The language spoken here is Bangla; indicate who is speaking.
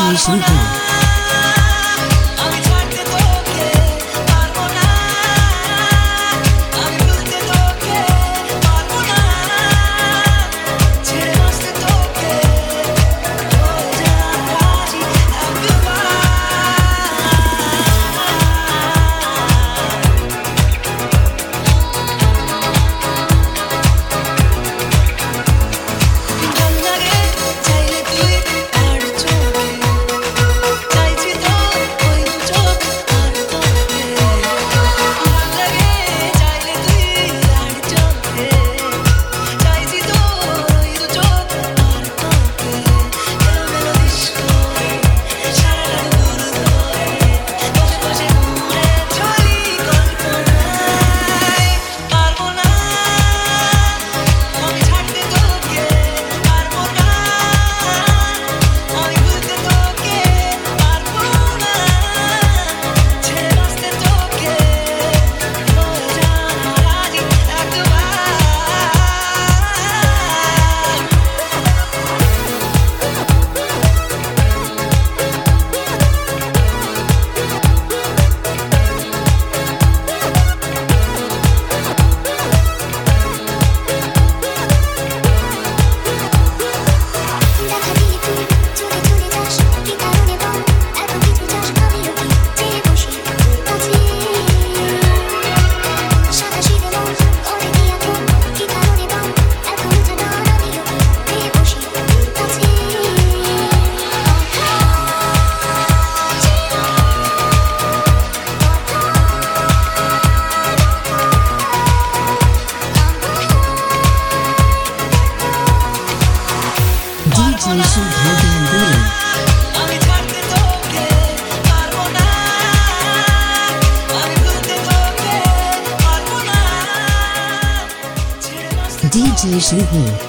Speaker 1: Education Group. social ভোগের দূরে DJ Shaheen